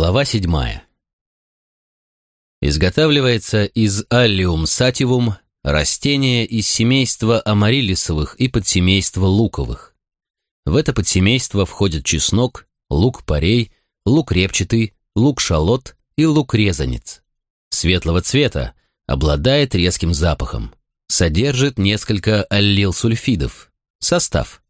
Глава седьмая. Изготавливается из аллиум сативум растение из семейства амарилисовых и подсемейства луковых. В это подсемейство входят чеснок, лук-порей, лук репчатый, лук-шалот и лук-резанец. Светлого цвета, обладает резким запахом. Содержит несколько аллил-сульфидов. Состав.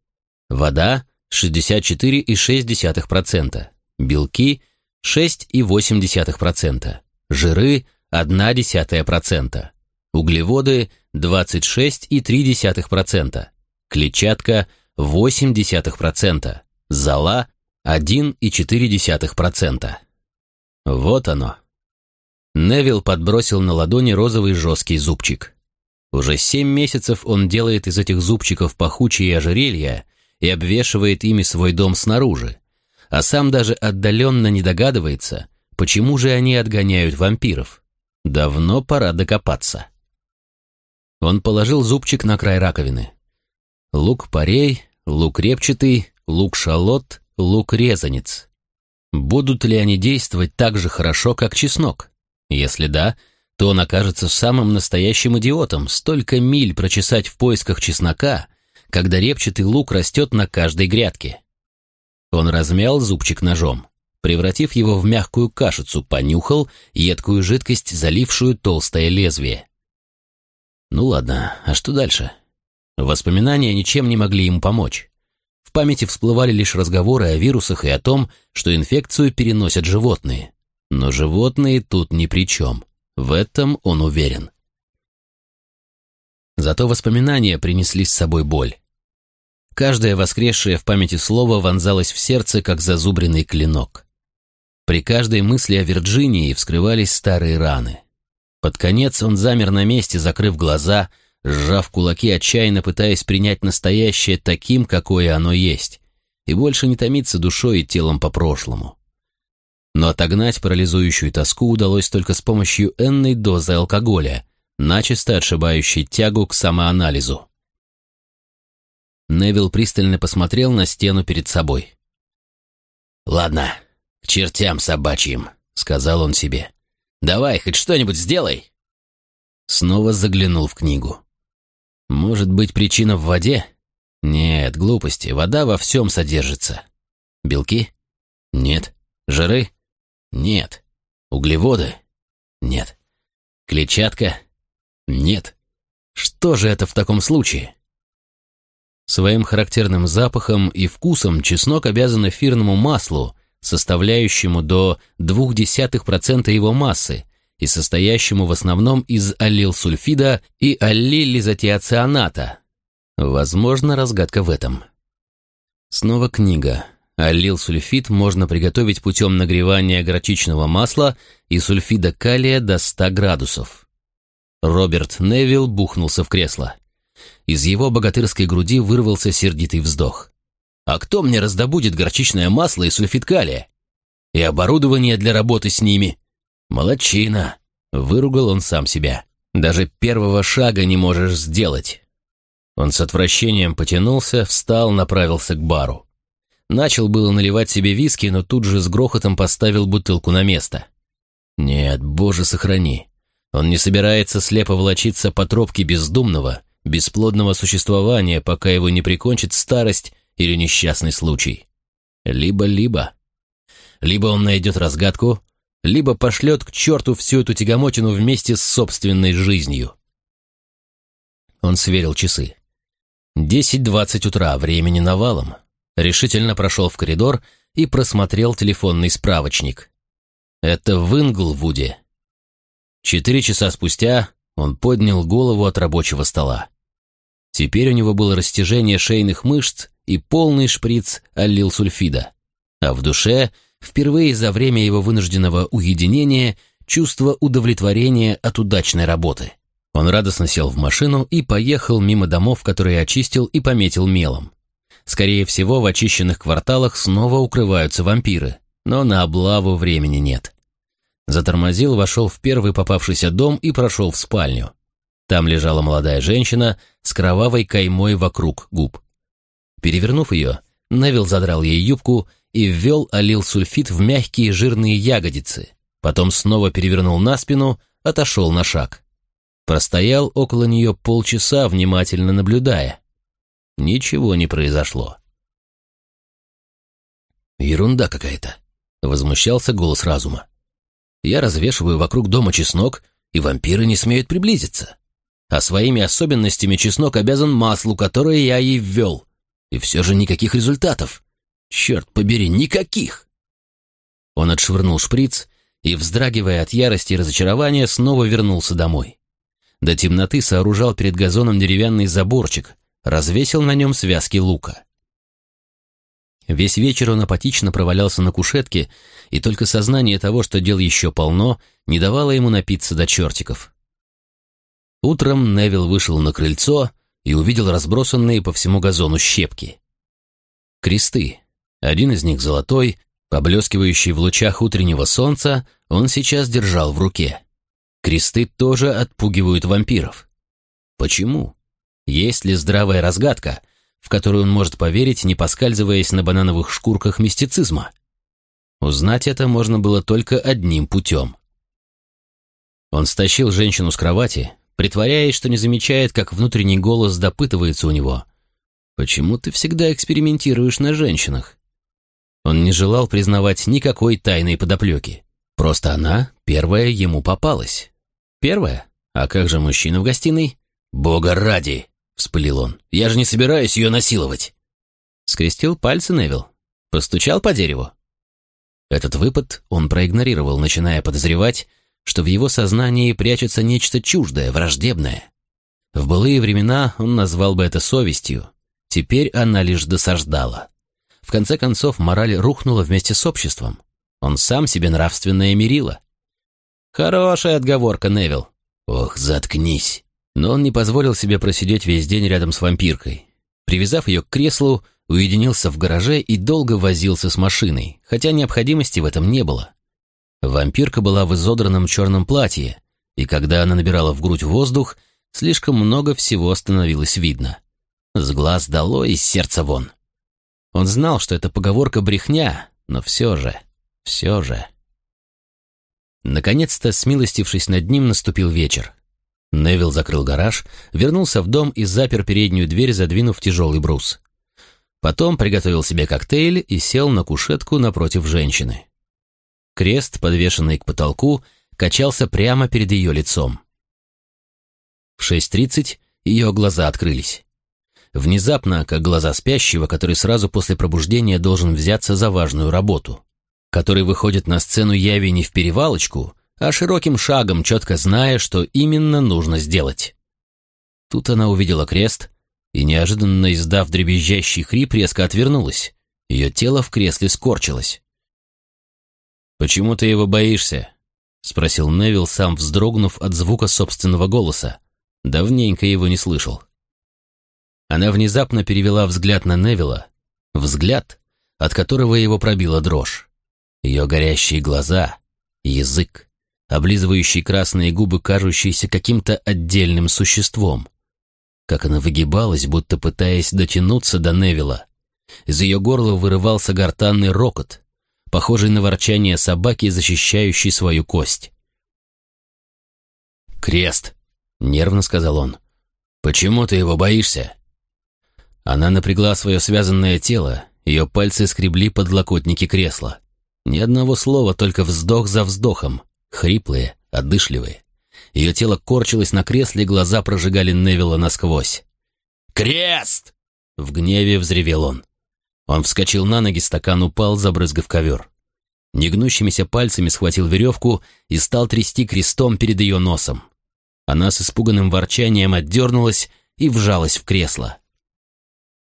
Вода 64,6%. Белки 6,8%. Жиры 1,1%. Углеводы 26,3%. Клетчатка 0,8%. Зола 1,4%. Вот оно. Невил подбросил на ладони розовый жесткий зубчик. Уже семь месяцев он делает из этих зубчиков пахучие ожерелья и обвешивает ими свой дом снаружи, а сам даже отдаленно не догадывается, почему же они отгоняют вампиров. Давно пора докопаться. Он положил зубчик на край раковины. Лук-порей, лук репчатый, лук-шалот, лук-резанец. Будут ли они действовать так же хорошо, как чеснок? Если да, то он окажется самым настоящим идиотом, столько миль прочесать в поисках чеснока, когда репчатый лук растет на каждой грядке. Он размял зубчик ножом, превратив его в мягкую кашицу, понюхал едкую жидкость, залившую толстое лезвие. Ну ладно, а что дальше? Воспоминания ничем не могли ему помочь. В памяти всплывали лишь разговоры о вирусах и о том, что инфекцию переносят животные. Но животные тут ни при чем. В этом он уверен. Зато воспоминания принесли с собой боль. Каждое воскресшее в памяти слово вонзалось в сердце, как зазубренный клинок. При каждой мысли о Вирджинии вскрывались старые раны. Под конец он замер на месте, закрыв глаза, сжав кулаки, отчаянно пытаясь принять настоящее таким, какое оно есть, и больше не томиться душой и телом по прошлому. Но отогнать парализующую тоску удалось только с помощью энной дозы алкоголя, начисто отшибающей тягу к самоанализу. Невил пристально посмотрел на стену перед собой. «Ладно, к чертям собачьим», — сказал он себе. «Давай, хоть что-нибудь сделай». Снова заглянул в книгу. «Может быть, причина в воде?» «Нет, глупости, вода во всем содержится». «Белки?» «Нет». «Жиры?» «Нет». «Углеводы?» «Нет». «Клетчатка?» «Нет». «Что же это в таком случае?» Своим характерным запахом и вкусом чеснок обязан эфирному маслу, составляющему до 0,2% его массы и состоящему в основном из аллилсульфида и аллилизотиоцианата. Возможно, разгадка в этом. Снова книга. Аллилсульфид можно приготовить путем нагревания горчичного масла и сульфида калия до 100 градусов. Роберт Невилл бухнулся в кресло. Из его богатырской груди вырвался сердитый вздох. «А кто мне раздобудет горчичное масло и сульфид калия? И оборудование для работы с ними? Молодчина!» — выругал он сам себя. «Даже первого шага не можешь сделать». Он с отвращением потянулся, встал, направился к бару. Начал было наливать себе виски, но тут же с грохотом поставил бутылку на место. «Нет, боже, сохрани!» Он не собирается слепо волочиться по тропке бездумного, бесплодного существования, пока его не прикончит старость или несчастный случай. Либо-либо. Либо он найдет разгадку, либо пошлет к черту всю эту тягомотину вместе с собственной жизнью. Он сверил часы. Десять-двадцать утра, времени навалом. Решительно прошел в коридор и просмотрел телефонный справочник. Это в Инглвуде. Четыре часа спустя он поднял голову от рабочего стола. Теперь у него было растяжение шейных мышц и полный шприц аллилсульфида. А в душе, впервые за время его вынужденного уединения, чувство удовлетворения от удачной работы. Он радостно сел в машину и поехал мимо домов, которые очистил и пометил мелом. Скорее всего, в очищенных кварталах снова укрываются вампиры, но на облаву времени нет. Затормозил, вошел в первый попавшийся дом и прошел в спальню. Там лежала молодая женщина с кровавой каймой вокруг губ. Перевернув ее, Невил задрал ей юбку и ввел алил-сульфид в мягкие жирные ягодицы, потом снова перевернул на спину, отошел на шаг. Простоял около нее полчаса, внимательно наблюдая. Ничего не произошло. «Ерунда какая-то», — возмущался голос разума. «Я развешиваю вокруг дома чеснок, и вампиры не смеют приблизиться. А своими особенностями чеснок обязан маслу, которое я ей ввел. И все же никаких результатов. Черт побери, никаких!» Он отшвырнул шприц и, вздрагивая от ярости и разочарования, снова вернулся домой. До темноты сооружал перед газоном деревянный заборчик, развесил на нем связки лука. Весь вечер он апатично провалялся на кушетке, и только сознание того, что дел еще полно, не давало ему напиться до чертиков. Утром Невил вышел на крыльцо и увидел разбросанные по всему газону щепки. Кресты. Один из них золотой, поблескивающий в лучах утреннего солнца, он сейчас держал в руке. Кресты тоже отпугивают вампиров. Почему? Есть ли здравая разгадка, в которую он может поверить, не поскальзываясь на банановых шкурках мистицизма? Узнать это можно было только одним путем. Он стащил женщину с кровати, притворяясь, что не замечает, как внутренний голос допытывается у него. «Почему ты всегда экспериментируешь на женщинах?» Он не желал признавать никакой тайной подоплеки. Просто она первая ему попалась. Первая? А как же мужчина в гостиной? «Бога ради!» — вспылил он. «Я же не собираюсь ее насиловать!» Скрестил пальцы Невил. Постучал по дереву. Этот выпад он проигнорировал, начиная подозревать, что в его сознании прячется нечто чуждое, враждебное. В былые времена он назвал бы это совестью. Теперь она лишь досаждала. В конце концов, мораль рухнула вместе с обществом. Он сам себе нравственное мерило. Хорошая отговорка, Невил. Ох, заткнись. Но он не позволил себе просидеть весь день рядом с вампиркой. Привязав ее к креслу, уединился в гараже и долго возился с машиной, хотя необходимости в этом не было. Вампирка была в изодранном черном платье, и когда она набирала в грудь воздух, слишком много всего становилось видно. С глаз дало и сердца вон. Он знал, что это поговорка брехня, но все же, все же... Наконец-то, смилостившись над ним, наступил вечер. Невил закрыл гараж, вернулся в дом и запер переднюю дверь, задвинув тяжелый брус. Потом приготовил себе коктейль и сел на кушетку напротив женщины. Крест, подвешенный к потолку, качался прямо перед ее лицом. В 6.30 ее глаза открылись. Внезапно, как глаза спящего, который сразу после пробуждения должен взяться за важную работу, который выходит на сцену яви не в перевалочку, а широким шагом, четко зная, что именно нужно сделать. Тут она увидела крест и, неожиданно издав дребезжащий хрип, резко отвернулась. Ее тело в кресле скорчилось. «Почему ты его боишься?» — спросил Невил, сам вздрогнув от звука собственного голоса. Давненько его не слышал. Она внезапно перевела взгляд на Невила, взгляд, от которого его пробила дрожь. Ее горящие глаза, язык, облизывающий красные губы, кажущиеся каким-то отдельным существом. Как она выгибалась, будто пытаясь дотянуться до Невилла. Из ее горла вырывался гортанный рокот, похожий на ворчание собаки, защищающей свою кость. «Крест!» — нервно сказал он. «Почему ты его боишься?» Она напрягла свое связанное тело, ее пальцы скребли подлокотники кресла. Ни одного слова, только вздох за вздохом хриплые, отдышливые. Ее тело корчилось на кресле, глаза прожигали Невилла насквозь. «Крест!» — в гневе взревел он. Он вскочил на ноги, стакан упал, забрызгав ковер. Негнущимися пальцами схватил веревку и стал трясти крестом перед ее носом. Она с испуганным ворчанием отдернулась и вжалась в кресло.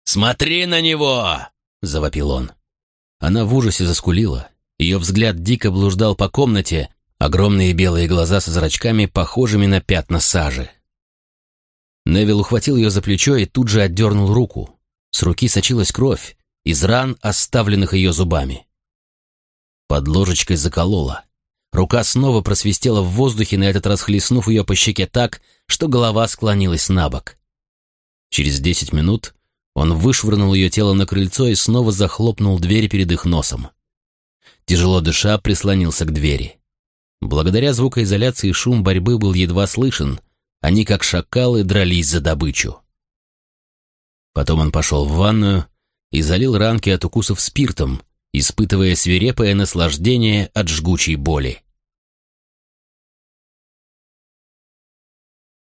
«Смотри на него!» — завопил он. Она в ужасе заскулила. Ее взгляд дико блуждал по комнате, Огромные белые глаза со зрачками, похожими на пятна сажи. Невил ухватил ее за плечо и тут же отдернул руку. С руки сочилась кровь, из ран, оставленных ее зубами. Под ложечкой заколола. Рука снова просвистела в воздухе, на этот раз хлестнув ее по щеке так, что голова склонилась на бок. Через десять минут Он вышвырнул ее тело на крыльцо и снова захлопнул дверь перед их носом. Тяжело дыша, прислонился к двери. Благодаря звукоизоляции шум борьбы был едва слышен, они, как шакалы, дрались за добычу. Потом он пошел в ванную и залил ранки от укусов спиртом, испытывая свирепое наслаждение от жгучей боли.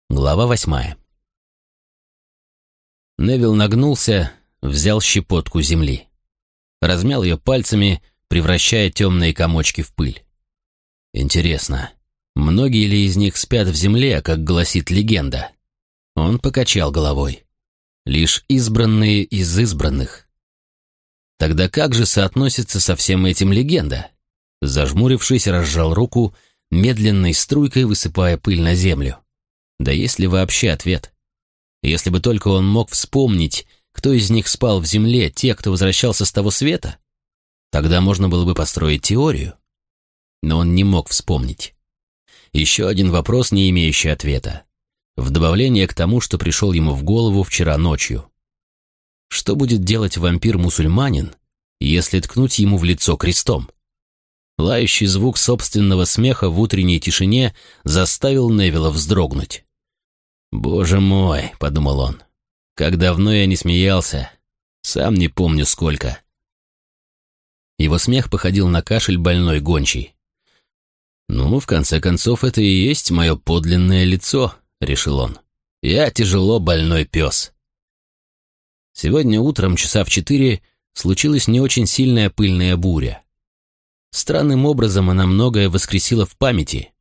Глава восьмая Невил нагнулся, взял щепотку земли. Размял ее пальцами, превращая темные комочки в пыль. Интересно, многие ли из них спят в земле, как гласит легенда? Он покачал головой. Лишь избранные из избранных. Тогда как же соотносится со всем этим легенда? Зажмурившись, разжал руку, медленной струйкой высыпая пыль на землю. Да есть ли вообще ответ? Если бы только он мог вспомнить, кто из них спал в земле, те, кто возвращался с того света, тогда можно было бы построить теорию. Но он не мог вспомнить. Еще один вопрос, не имеющий ответа. В добавление к тому, что пришел ему в голову вчера ночью. Что будет делать вампир-мусульманин, если ткнуть ему в лицо крестом? Лающий звук собственного смеха в утренней тишине заставил Невилла вздрогнуть. «Боже мой», — подумал он, — «как давно я не смеялся. Сам не помню сколько». Его смех походил на кашель больной гончей. «Ну, в конце концов, это и есть мое подлинное лицо», — решил он. «Я тяжело больной пес». Сегодня утром, часа в четыре, случилась не очень сильная пыльная буря. Странным образом она многое воскресила в памяти.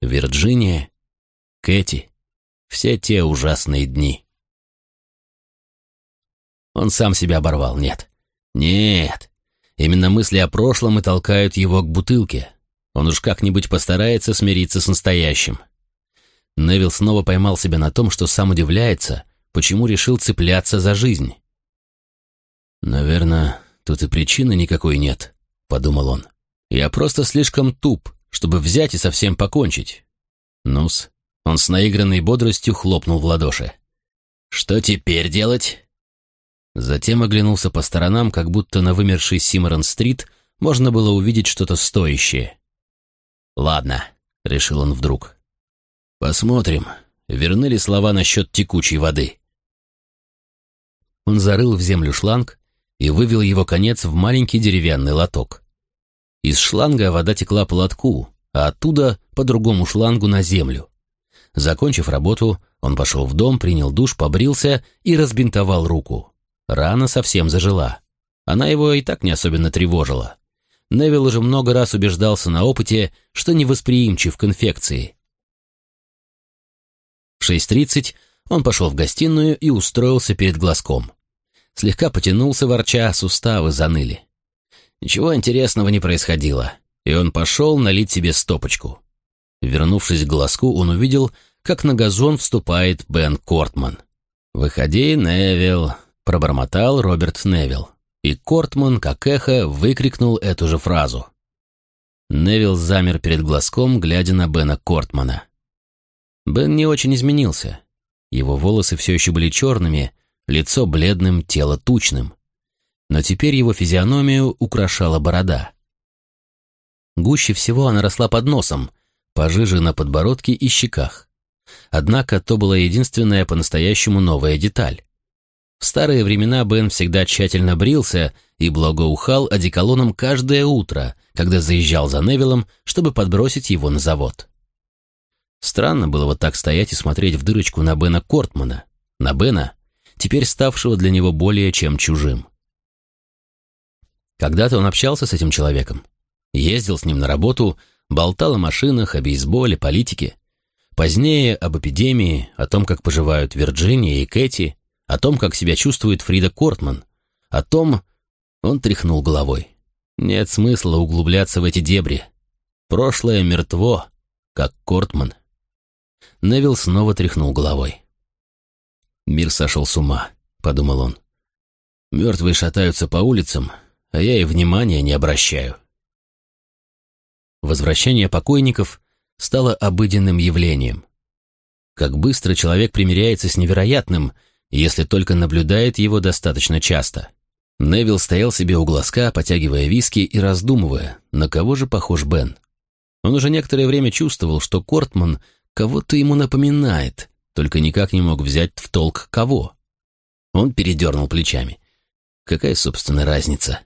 Вирджиния, Кэти, все те ужасные дни. Он сам себя оборвал, нет. Нет. Именно мысли о прошлом и толкают его к бутылке. Он уж как-нибудь постарается смириться с настоящим. Невил снова поймал себя на том, что сам удивляется, почему решил цепляться за жизнь. «Наверное, тут и причины никакой нет», — подумал он. «Я просто слишком туп, чтобы взять и совсем покончить. Ну-с, он с наигранной бодростью хлопнул в ладоши. «Что теперь делать?» Затем оглянулся по сторонам, как будто на вымершей Симмерон-стрит можно было увидеть что-то стоящее. «Ладно», — решил он вдруг. «Посмотрим, верны ли слова насчет текучей воды». Он зарыл в землю шланг и вывел его конец в маленький деревянный лоток. Из шланга вода текла по лотку, а оттуда по другому шлангу на землю. Закончив работу, он пошел в дом, принял душ, побрился и разбинтовал руку. Рана совсем зажила. Она его и так не особенно тревожила. Невил уже много раз убеждался на опыте, что невосприимчив к инфекции. В 6.30 он пошел в гостиную и устроился перед глазком. Слегка потянулся, ворча, суставы заныли. Ничего интересного не происходило, и он пошел налить себе стопочку. Вернувшись к глазку, он увидел, как на газон вступает Бен Кортман. «Выходи, Невилл», — пробормотал Роберт Невилл. И Кортман, как эхо, выкрикнул эту же фразу. Невилл замер перед глазком, глядя на Бена Кортмана. Бен не очень изменился. Его волосы все еще были черными, лицо бледным, тело тучным. Но теперь его физиономию украшала борода. Гуще всего она росла под носом — пожиже на подбородке и щеках. Однако то была единственная по-настоящему новая деталь. В старые времена Бен всегда тщательно брился и благоухал одеколоном каждое утро, когда заезжал за Невиллом, чтобы подбросить его на завод. Странно было вот так стоять и смотреть в дырочку на Бена Кортмана, на Бена, теперь ставшего для него более чем чужим. Когда-то он общался с этим человеком, ездил с ним на работу, болтал о машинах, о бейсболе, политике. Позднее об эпидемии, о том, как поживают Вирджиния и Кэти, о том, как себя чувствует Фрида Кортман, о том... Он тряхнул головой. Нет смысла углубляться в эти дебри. Прошлое мертво, как Кортман. Невил снова тряхнул головой. «Мир сошел с ума», — подумал он. «Мертвые шатаются по улицам, а я и внимания не обращаю». Возвращение покойников стало обыденным явлением. Как быстро человек примиряется с невероятным, если только наблюдает его достаточно часто. Невил стоял себе у глазка, потягивая виски и раздумывая, на кого же похож Бен. Он уже некоторое время чувствовал, что Кортман кого-то ему напоминает, только никак не мог взять в толк кого. Он передернул плечами. Какая, собственно, разница?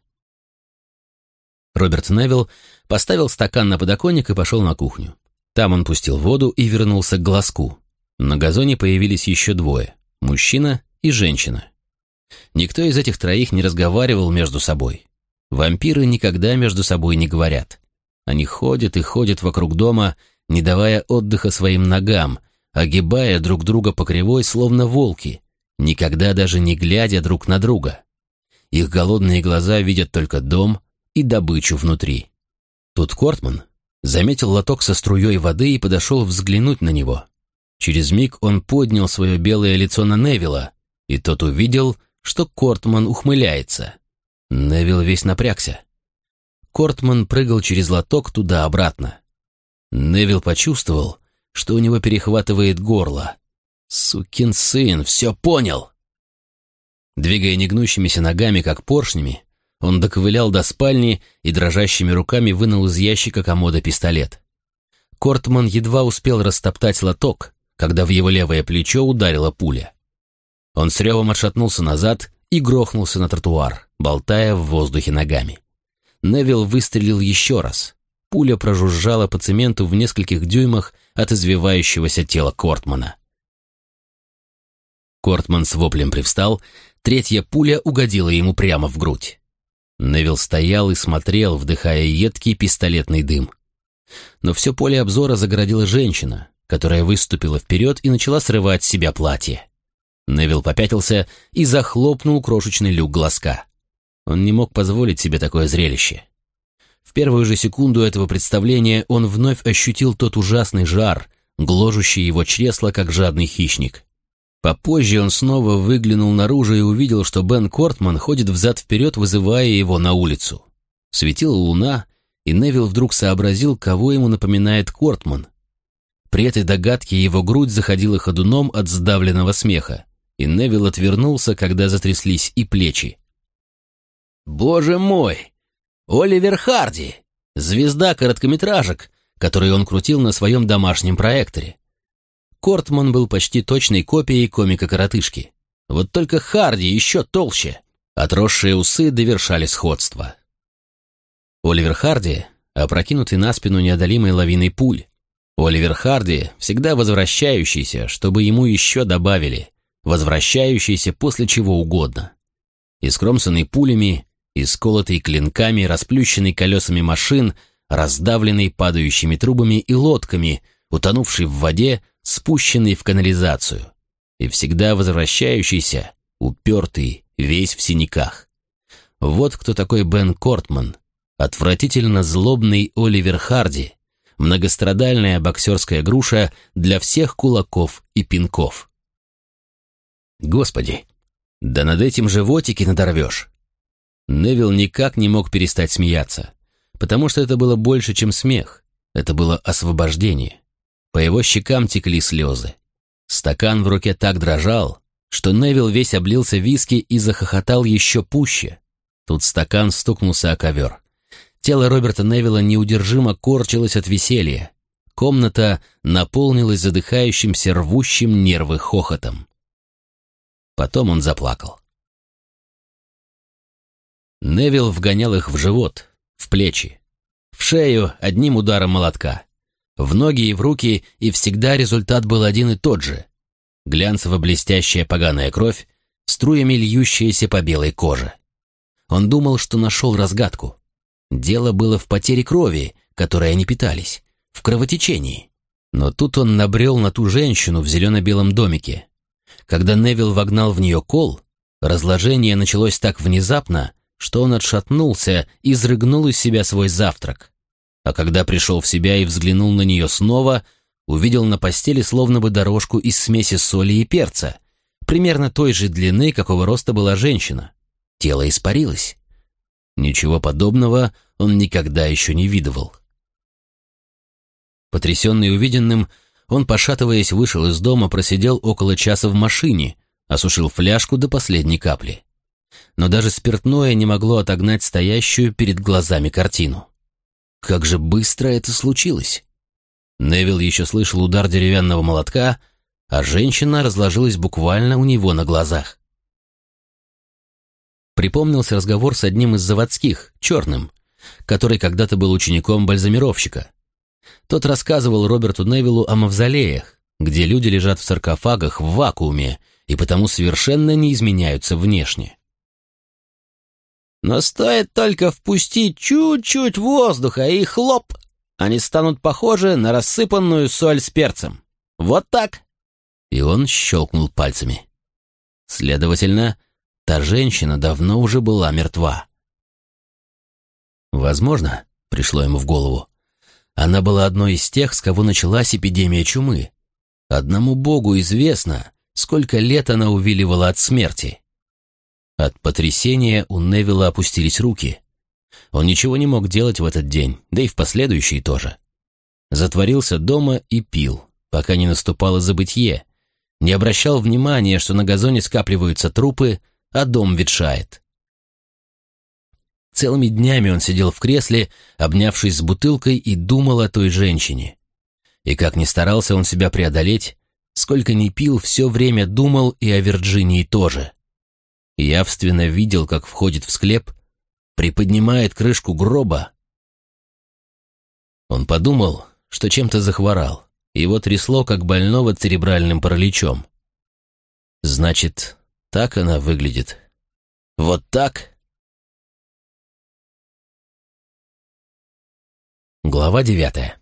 Роберт Невилл поставил стакан на подоконник и пошел на кухню. Там он пустил воду и вернулся к глазку. На газоне появились еще двое — мужчина и женщина. Никто из этих троих не разговаривал между собой. Вампиры никогда между собой не говорят. Они ходят и ходят вокруг дома, не давая отдыха своим ногам, огибая друг друга по кривой, словно волки, никогда даже не глядя друг на друга. Их голодные глаза видят только дом и добычу внутри. Тут Кортман заметил лоток со струей воды и подошел взглянуть на него. Через миг он поднял свое белое лицо на Невилла, и тот увидел, что Кортман ухмыляется. Невил весь напрягся. Кортман прыгал через лоток туда-обратно. Невил почувствовал, что у него перехватывает горло. «Сукин сын, все понял!» Двигая негнущимися ногами, как поршнями, он доковылял до спальни и дрожащими руками вынул из ящика комода пистолет. Кортман едва успел растоптать лоток, когда в его левое плечо ударила пуля. Он с ревом отшатнулся назад и грохнулся на тротуар, болтая в воздухе ногами. Невил выстрелил еще раз. Пуля прожужжала по цементу в нескольких дюймах от извивающегося тела Кортмана. Кортман с воплем привстал, третья пуля угодила ему прямо в грудь. Невил стоял и смотрел, вдыхая едкий пистолетный дым. Но все поле обзора загородила женщина, которая выступила вперед и начала срывать с себя платье. Невил попятился и захлопнул крошечный люк глазка. Он не мог позволить себе такое зрелище. В первую же секунду этого представления он вновь ощутил тот ужасный жар, гложущий его чресло, как жадный хищник. Попозже он снова выглянул наружу и увидел, что Бен Кортман ходит взад-вперед, вызывая его на улицу. Светила луна, и Невил вдруг сообразил, кого ему напоминает Кортман. При этой догадке его грудь заходила ходуном от сдавленного смеха и Невил отвернулся, когда затряслись и плечи. «Боже мой! Оливер Харди! Звезда короткометражек, который он крутил на своем домашнем проекторе. Кортман был почти точной копией комика-коротышки. Вот только Харди еще толще. Отросшие усы довершали сходство. Оливер Харди, опрокинутый на спину неодолимой лавиной пуль. Оливер Харди, всегда возвращающийся, чтобы ему еще добавили возвращающийся после чего угодно. Искромсанный пулями, исколотый клинками, расплющенный колесами машин, раздавленный падающими трубами и лодками, утонувший в воде, спущенный в канализацию. И всегда возвращающийся, упертый, весь в синяках. Вот кто такой Бен Кортман, отвратительно злобный Оливер Харди, многострадальная боксерская груша для всех кулаков и пинков. Господи, да над этим животики надорвешь. Невил никак не мог перестать смеяться, потому что это было больше, чем смех. Это было освобождение. По его щекам текли слезы. Стакан в руке так дрожал, что Невил весь облился виски и захохотал еще пуще. Тут стакан стукнулся о ковер. Тело Роберта Невилла неудержимо корчилось от веселья. Комната наполнилась задыхающимся рвущим нервы хохотом. Потом он заплакал. Невил вгонял их в живот, в плечи, в шею одним ударом молотка, в ноги и в руки, и всегда результат был один и тот же. Глянцево-блестящая поганая кровь, струями льющаяся по белой коже. Он думал, что нашел разгадку. Дело было в потере крови, которой они питались, в кровотечении. Но тут он набрел на ту женщину в зелено-белом домике, когда Невил вогнал в нее кол, разложение началось так внезапно, что он отшатнулся и изрыгнул из себя свой завтрак. А когда пришел в себя и взглянул на нее снова, увидел на постели словно бы дорожку из смеси соли и перца, примерно той же длины, какого роста была женщина. Тело испарилось. Ничего подобного он никогда еще не видывал. Потрясенный увиденным, он, пошатываясь, вышел из дома, просидел около часа в машине, осушил фляжку до последней капли. Но даже спиртное не могло отогнать стоящую перед глазами картину. Как же быстро это случилось! Невил еще слышал удар деревянного молотка, а женщина разложилась буквально у него на глазах. Припомнился разговор с одним из заводских, черным, который когда-то был учеником бальзамировщика. Тот рассказывал Роберту Невиллу о мавзолеях, где люди лежат в саркофагах в вакууме и потому совершенно не изменяются внешне. Но стоит только впустить чуть-чуть воздуха, и хлоп, они станут похожи на рассыпанную соль с перцем. Вот так. И он щелкнул пальцами. Следовательно, та женщина давно уже была мертва. Возможно, пришло ему в голову, она была одной из тех, с кого началась эпидемия чумы. Одному богу известно, сколько лет она увиливала от смерти. От потрясения у Невилла опустились руки. Он ничего не мог делать в этот день, да и в последующие тоже. Затворился дома и пил, пока не наступало забытье. Не обращал внимания, что на газоне скапливаются трупы, а дом ветшает. Целыми днями он сидел в кресле, обнявшись с бутылкой, и думал о той женщине. И как ни старался он себя преодолеть, сколько ни пил, все время думал и о Вирджинии тоже явственно видел, как входит в склеп, приподнимает крышку гроба. Он подумал, что чем-то захворал, его трясло, как больного церебральным параличом. Значит, так она выглядит. Вот так? Глава девятая.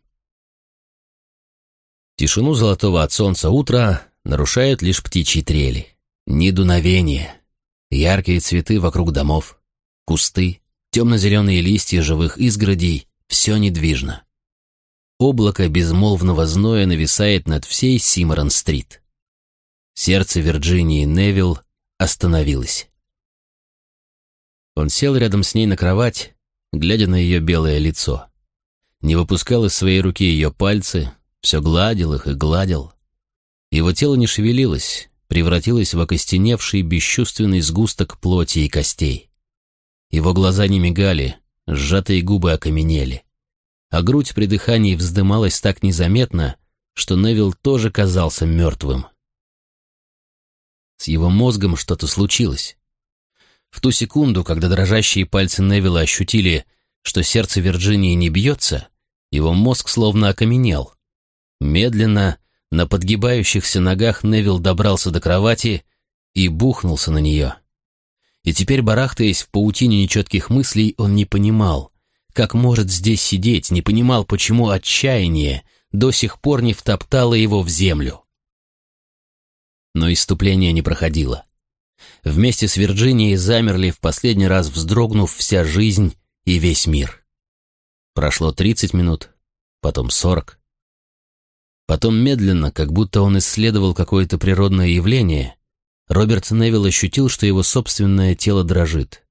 Тишину золотого от солнца утра нарушают лишь птичьи трели. Ни дуновения, Яркие цветы вокруг домов, кусты, темно-зеленые листья живых изгородей — все недвижно. Облако безмолвного зноя нависает над всей Симорон-стрит. Сердце Вирджинии Невилл остановилось. Он сел рядом с ней на кровать, глядя на ее белое лицо. Не выпускал из своей руки ее пальцы, все гладил их и гладил. Его тело не шевелилось, превратилась в окостеневший бесчувственный сгусток плоти и костей. Его глаза не мигали, сжатые губы окаменели. А грудь при дыхании вздымалась так незаметно, что Невил тоже казался мертвым. С его мозгом что-то случилось. В ту секунду, когда дрожащие пальцы Невилла ощутили, что сердце Вирджинии не бьется, его мозг словно окаменел. Медленно, на подгибающихся ногах Невил добрался до кровати и бухнулся на нее. И теперь, барахтаясь в паутине нечетких мыслей, он не понимал, как может здесь сидеть, не понимал, почему отчаяние до сих пор не втоптало его в землю. Но иступление не проходило. Вместе с Вирджинией замерли, в последний раз вздрогнув вся жизнь и весь мир. Прошло тридцать минут, потом сорок. Потом медленно, как будто он исследовал какое-то природное явление, Роберт Невилл ощутил, что его собственное тело дрожит.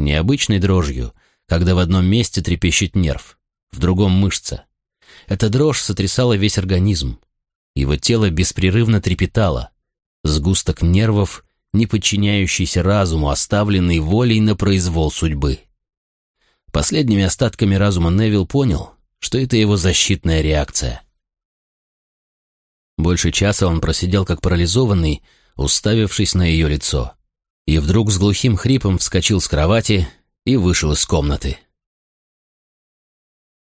Необычной дрожью, когда в одном месте трепещет нерв, в другом мышца. Эта дрожь сотрясала весь организм. Его тело беспрерывно трепетало. Сгусток нервов, не подчиняющийся разуму, оставленный волей на произвол судьбы. Последними остатками разума Невилл понял, что это его защитная реакция — больше часа он просидел как парализованный, уставившись на ее лицо. И вдруг с глухим хрипом вскочил с кровати и вышел из комнаты.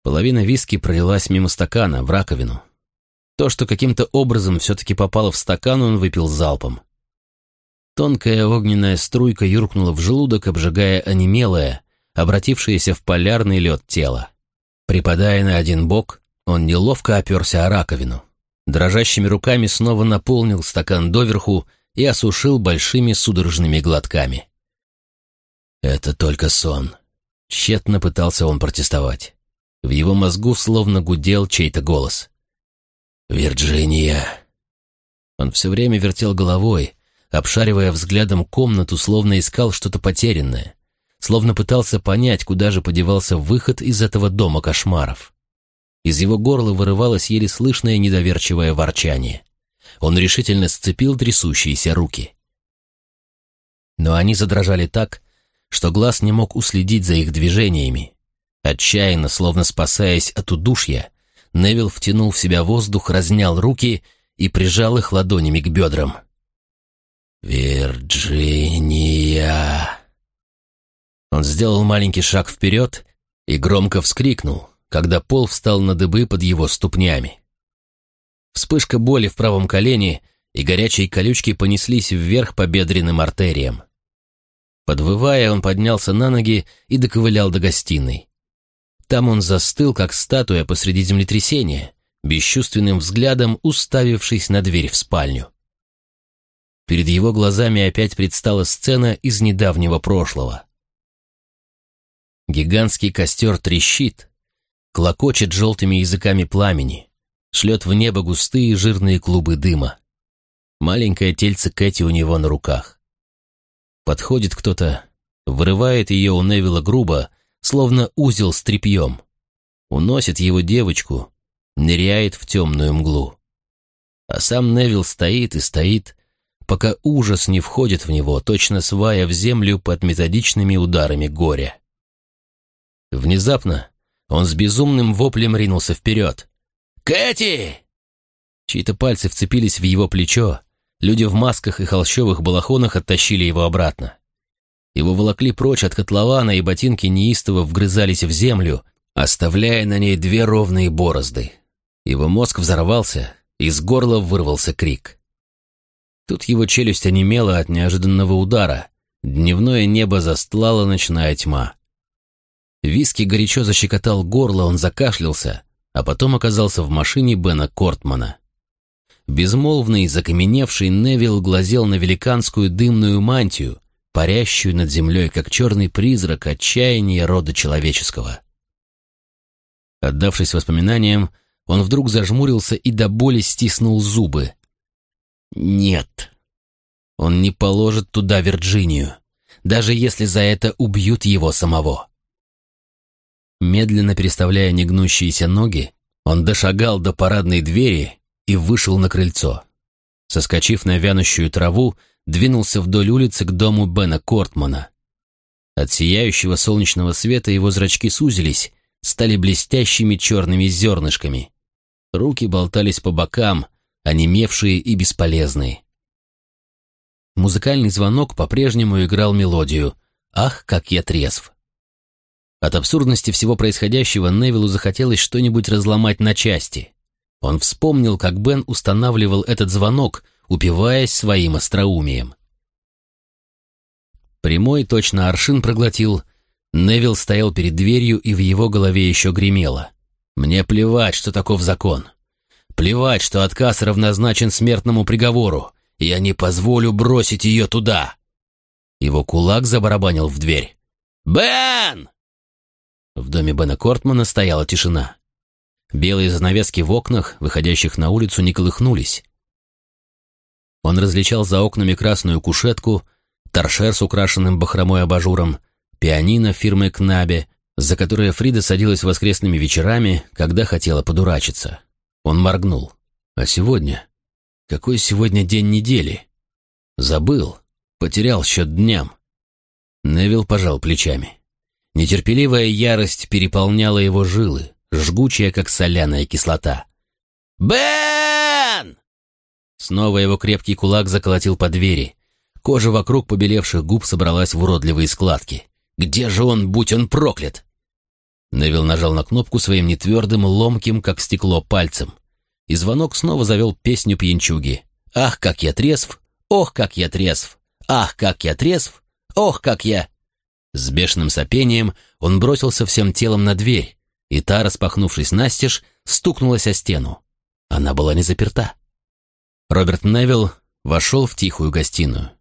Половина виски пролилась мимо стакана в раковину. То, что каким-то образом все-таки попало в стакан, он выпил залпом. Тонкая огненная струйка юркнула в желудок, обжигая онемелое, обратившееся в полярный лед тело. Припадая на один бок, он неловко оперся о раковину. Дрожащими руками снова наполнил стакан доверху и осушил большими судорожными глотками. «Это только сон», — тщетно пытался он протестовать. В его мозгу словно гудел чей-то голос. «Вирджиния!» Он все время вертел головой, обшаривая взглядом комнату, словно искал что-то потерянное, словно пытался понять, куда же подевался выход из этого дома кошмаров. Из его горла вырывалось еле слышное недоверчивое ворчание. Он решительно сцепил трясущиеся руки. но они задрожали так, что глаз не мог уследить за их движениями. Отчаянно, словно спасаясь от удушья, Невил втянул в себя воздух, разнял руки и прижал их ладонями к бедрам. «Вирджиния!» Он сделал маленький шаг вперед и громко вскрикнул, когда пол встал на дыбы под его ступнями. Вспышка боли в правом колене и горячие колючки понеслись вверх по бедренным артериям. Подвывая, он поднялся на ноги и доковылял до гостиной. Там он застыл, как статуя посреди землетрясения, бесчувственным взглядом уставившись на дверь в спальню. Перед его глазами опять предстала сцена из недавнего прошлого. Гигантский костер трещит, клокочет желтыми языками пламени, шлет в небо густые жирные клубы дыма. Маленькое тельце Кэти у него на руках. Подходит кто-то, вырывает ее у Невилла грубо, словно узел с тряпьем. Уносит его девочку, ныряет в темную мглу. А сам Невилл стоит и стоит, пока ужас не входит в него, точно свая в землю под методичными ударами горя. Внезапно он с безумным воплем ринулся вперед. «Кэти!» Чьи-то пальцы вцепились в его плечо, люди в масках и холщовых балахонах оттащили его обратно. Его волокли прочь от котлована, и ботинки неистово вгрызались в землю, оставляя на ней две ровные борозды. Его мозг взорвался, из горла вырвался крик. Тут его челюсть онемела от неожиданного удара. Дневное небо застлала ночная тьма. Виски горячо защекотал горло, он закашлялся, а потом оказался в машине Бена Кортмана. Безмолвный, закаменевший Невилл глазел на великанскую дымную мантию, парящую над землей, как черный призрак отчаяния рода человеческого. Отдавшись воспоминаниям, он вдруг зажмурился и до боли стиснул зубы. Нет, он не положит туда Вирджинию, даже если за это убьют его самого. Медленно переставляя негнущиеся ноги, он дошагал до парадной двери и вышел на крыльцо. Соскочив на вянущую траву, двинулся вдоль улицы к дому Бена Кортмана. От сияющего солнечного света его зрачки сузились, стали блестящими черными зернышками. Руки болтались по бокам, онемевшие и бесполезные. Музыкальный звонок по-прежнему играл мелодию «Ах, как я трезв!». От абсурдности всего происходящего Невилу захотелось что-нибудь разломать на части. Он вспомнил, как Бен устанавливал этот звонок, упиваясь своим остроумием. Прямой точно аршин проглотил. Невил стоял перед дверью, и в его голове еще гремело. «Мне плевать, что таков закон. Плевать, что отказ равнозначен смертному приговору. Я не позволю бросить ее туда!» Его кулак забарабанил в дверь. «Бен!» В доме Бена Кортмана стояла тишина. Белые занавески в окнах, выходящих на улицу, не колыхнулись. Он различал за окнами красную кушетку, торшер с украшенным бахромой абажуром, пианино фирмы «Кнабе», за которое Фрида садилась воскресными вечерами, когда хотела подурачиться. Он моргнул. «А сегодня? Какой сегодня день недели?» «Забыл. Потерял счет дням». Невил пожал плечами. Нетерпеливая ярость переполняла его жилы жгучая, как соляная кислота. «Бен!» Снова его крепкий кулак заколотил по двери. Кожа вокруг побелевших губ собралась в уродливые складки. «Где же он, будь он проклят?» Невил нажал на кнопку своим нетвердым, ломким, как стекло, пальцем. И звонок снова завел песню пьянчуги. «Ах, как я трезв! Ох, как я трезв! Ах, как я трезв! Ох, как я...» С бешеным сопением он бросился всем телом на дверь, и та, распахнувшись настежь, стукнулась о стену. Она была не заперта. Роберт Невилл вошел в тихую гостиную.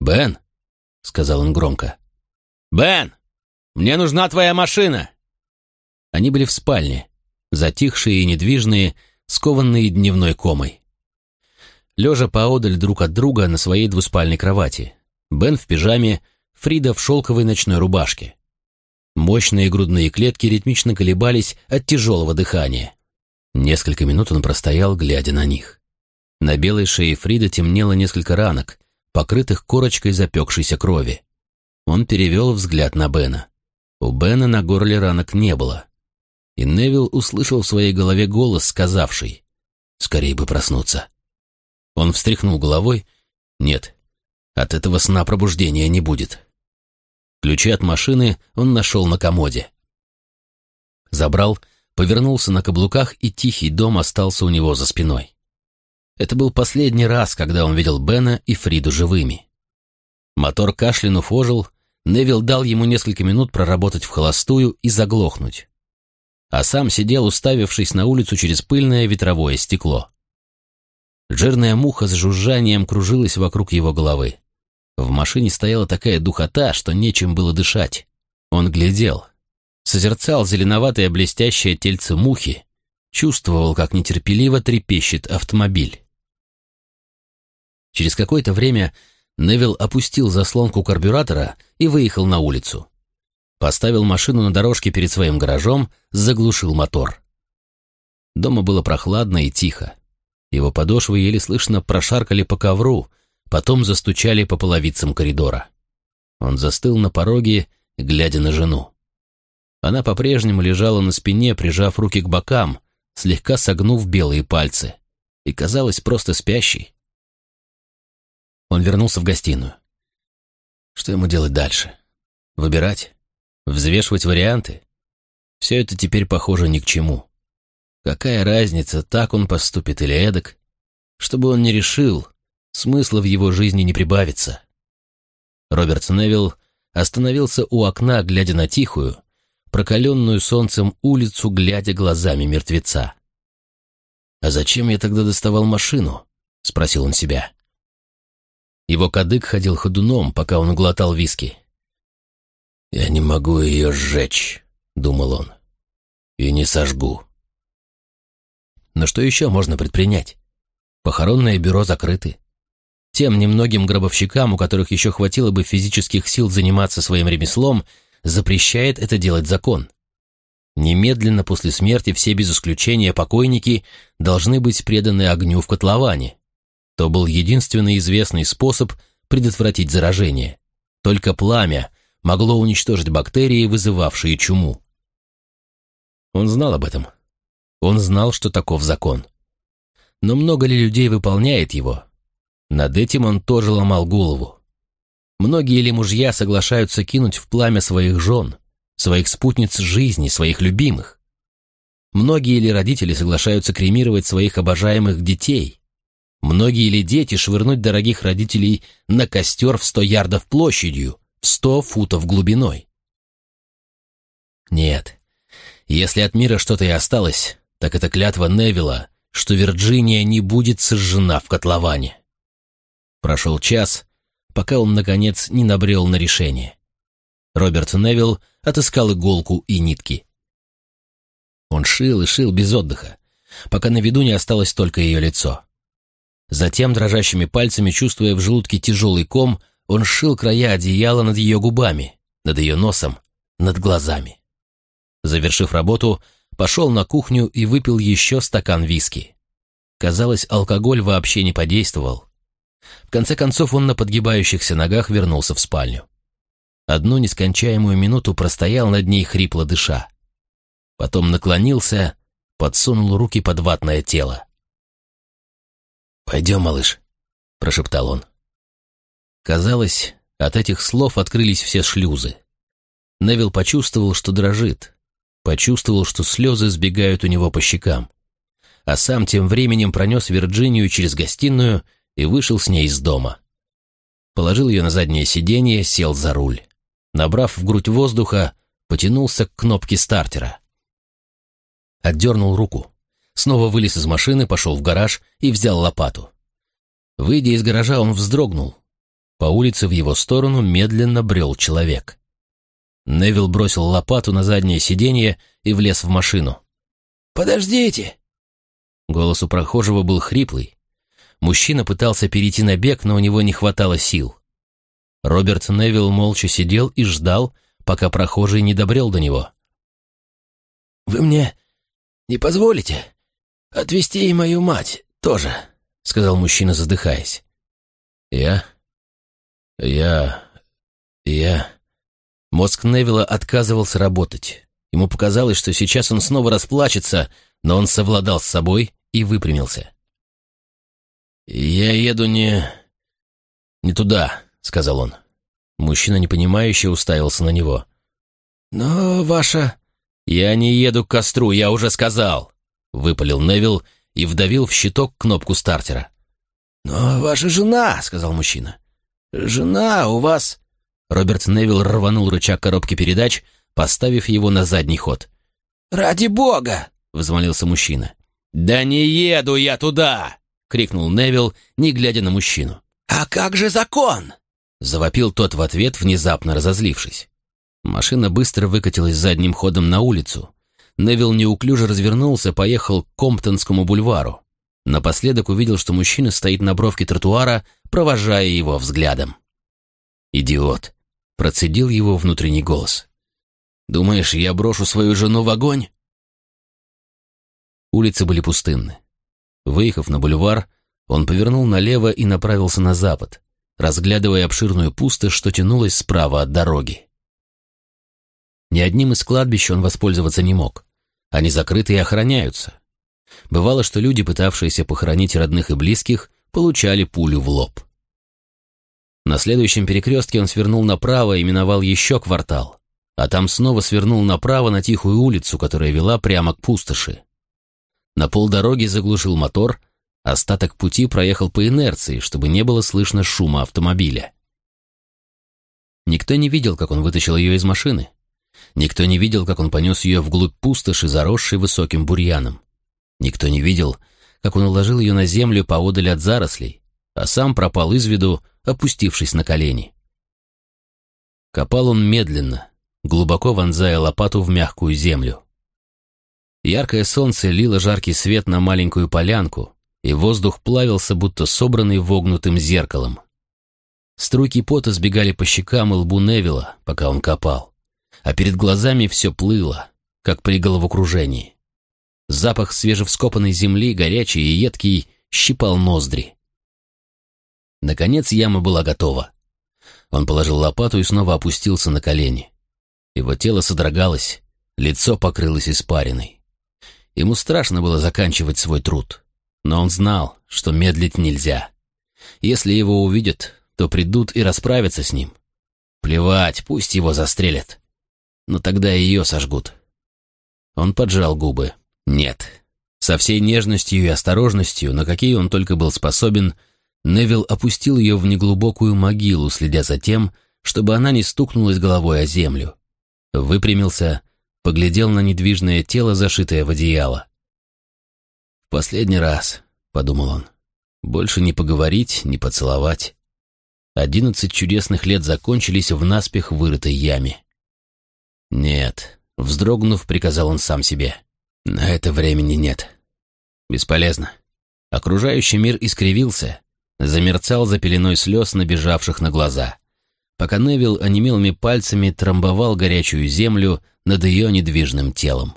«Бен», — сказал он громко. «Бен, мне нужна твоя машина!» Они были в спальне, затихшие и недвижные, скованные дневной комой. Лежа поодаль друг от друга на своей двуспальной кровати. Бен в пижаме, Фрида в шелковой ночной рубашке. Мощные грудные клетки ритмично колебались от тяжелого дыхания. Несколько минут он простоял, глядя на них. На белой шее Фрида темнело несколько ранок, покрытых корочкой запекшейся крови. Он перевел взгляд на Бена. У Бена на горле ранок не было. И Невил услышал в своей голове голос, сказавший «Скорее бы проснуться». Он встряхнул головой. «Нет, от этого сна пробуждения не будет». Ключи от машины он нашел на комоде. Забрал, повернулся на каблуках, и тихий дом остался у него за спиной. Это был последний раз, когда он видел Бена и Фриду живыми. Мотор кашлянув ожил, Невил дал ему несколько минут проработать в холостую и заглохнуть. А сам сидел, уставившись на улицу через пыльное ветровое стекло. Жирная муха с жужжанием кружилась вокруг его головы. В машине стояла такая духота, что нечем было дышать. Он глядел, созерцал зеленоватое блестящее тельце мухи, чувствовал, как нетерпеливо трепещет автомобиль. Через какое-то время Невил опустил заслонку карбюратора и выехал на улицу. Поставил машину на дорожке перед своим гаражом, заглушил мотор. Дома было прохладно и тихо. Его подошвы еле слышно прошаркали по ковру, потом застучали по половицам коридора. Он застыл на пороге, глядя на жену. Она по-прежнему лежала на спине, прижав руки к бокам, слегка согнув белые пальцы, и казалась просто спящей. Он вернулся в гостиную. Что ему делать дальше? Выбирать? Взвешивать варианты? Все это теперь похоже ни к чему. Какая разница, так он поступит или эдак? Чтобы он не решил, смысла в его жизни не прибавится. Роберт Невилл остановился у окна, глядя на тихую, прокаленную солнцем улицу, глядя глазами мертвеца. «А зачем я тогда доставал машину?» — спросил он себя. Его кадык ходил ходуном, пока он глотал виски. «Я не могу ее сжечь», — думал он. «И не сожгу». Но что еще можно предпринять? Похоронное бюро закрыты. Тем немногим гробовщикам, у которых еще хватило бы физических сил заниматься своим ремеслом, запрещает это делать закон. Немедленно после смерти все без исключения покойники должны быть преданы огню в котловане, то был единственный известный способ предотвратить заражение. Только пламя могло уничтожить бактерии, вызывавшие чуму. Он знал об этом. Он знал, что таков закон. Но много ли людей выполняет его? Над этим он тоже ломал голову. Многие ли мужья соглашаются кинуть в пламя своих жен, своих спутниц жизни, своих любимых? Многие ли родители соглашаются кремировать своих обожаемых детей, Многие ли дети швырнуть дорогих родителей на костер в сто ярдов площадью, в сто футов глубиной? Нет. Если от мира что-то и осталось, так это клятва Невилла, что Вирджиния не будет сожжена в котловане. Прошел час, пока он, наконец, не набрел на решение. Роберт Невилл отыскал иголку и нитки. Он шил и шил без отдыха, пока на виду не осталось только ее лицо. Затем, дрожащими пальцами, чувствуя в желудке тяжелый ком, он сшил края одеяла над ее губами, над ее носом, над глазами. Завершив работу, пошел на кухню и выпил еще стакан виски. Казалось, алкоголь вообще не подействовал. В конце концов он на подгибающихся ногах вернулся в спальню. Одну нескончаемую минуту простоял над ней хрипло дыша. Потом наклонился, подсунул руки под ватное тело. «Пойдем, малыш», — прошептал он. Казалось, от этих слов открылись все шлюзы. Невил почувствовал, что дрожит, почувствовал, что слезы сбегают у него по щекам, а сам тем временем пронес Вирджинию через гостиную и вышел с ней из дома. Положил ее на заднее сиденье, сел за руль. Набрав в грудь воздуха, потянулся к кнопке стартера. Отдернул руку. Снова вылез из машины, пошел в гараж и взял лопату. Выйдя из гаража, он вздрогнул. По улице в его сторону медленно брел человек. Невил бросил лопату на заднее сиденье и влез в машину. «Подождите!» Голос у прохожего был хриплый. Мужчина пытался перейти на бег, но у него не хватало сил. Роберт Невилл молча сидел и ждал, пока прохожий не добрел до него. «Вы мне не позволите?» «Отвезти и мою мать тоже», — сказал мужчина, задыхаясь. «Я? «Я... я...» Мозг Невилла отказывался работать. Ему показалось, что сейчас он снова расплачется, но он совладал с собой и выпрямился. «Я еду не... не туда», — сказал он. Мужчина, непонимающе, уставился на него. «Но ваша...» «Я не еду к костру, я уже сказал», — выпалил Невилл и вдавил в щиток кнопку стартера. «Но ваша жена», — сказал мужчина. «Жена у вас...» Роберт Невилл рванул рычаг коробки передач, поставив его на задний ход. «Ради бога!» — взмолился мужчина. «Да не еду я туда!» — крикнул Невилл, не глядя на мужчину. «А как же закон?» — завопил тот в ответ, внезапно разозлившись. Машина быстро выкатилась задним ходом на улицу. Невилл неуклюже развернулся, поехал к Комптонскому бульвару. Напоследок увидел, что мужчина стоит на бровке тротуара, провожая его взглядом. «Идиот!» — процедил его внутренний голос. «Думаешь, я брошу свою жену в огонь?» Улицы были пустынны. Выехав на бульвар, он повернул налево и направился на запад, разглядывая обширную пустошь, что тянулась справа от дороги. Ни одним из кладбищ он воспользоваться не мог. Они закрыты и охраняются. Бывало, что люди, пытавшиеся похоронить родных и близких, получали пулю в лоб. На следующем перекрестке он свернул направо и миновал еще квартал, а там снова свернул направо на тихую улицу, которая вела прямо к пустоши. На полдороги заглушил мотор, остаток пути проехал по инерции, чтобы не было слышно шума автомобиля. Никто не видел, как он вытащил ее из машины. Никто не видел, как он понес ее вглубь пустоши, заросшей высоким бурьяном. Никто не видел, как он уложил ее на землю поодаль от зарослей, а сам пропал из виду, опустившись на колени. Копал он медленно, глубоко вонзая лопату в мягкую землю. Яркое солнце лило жаркий свет на маленькую полянку, и воздух плавился, будто собранный вогнутым зеркалом. Струйки пота сбегали по щекам и лбу Невилла, пока он копал а перед глазами все плыло, как при головокружении. Запах свежевскопанной земли, горячий и едкий, щипал ноздри. Наконец яма была готова. Он положил лопату и снова опустился на колени. Его тело содрогалось, лицо покрылось испариной. Ему страшно было заканчивать свой труд, но он знал, что медлить нельзя. Если его увидят, то придут и расправятся с ним. Плевать, пусть его застрелят но тогда ее сожгут. Он поджал губы. Нет. Со всей нежностью и осторожностью, на какие он только был способен, Невил опустил ее в неглубокую могилу, следя за тем, чтобы она не стукнулась головой о землю. Выпрямился, поглядел на недвижное тело, зашитое в одеяло. «В последний раз», — подумал он, — «больше не поговорить, не поцеловать». Одиннадцать чудесных лет закончились в наспех вырытой яме. «Нет», — вздрогнув, приказал он сам себе. «На это времени нет. Бесполезно». Окружающий мир искривился, замерцал за пеленой слез, набежавших на глаза, пока Невил онемелыми пальцами трамбовал горячую землю над ее недвижным телом.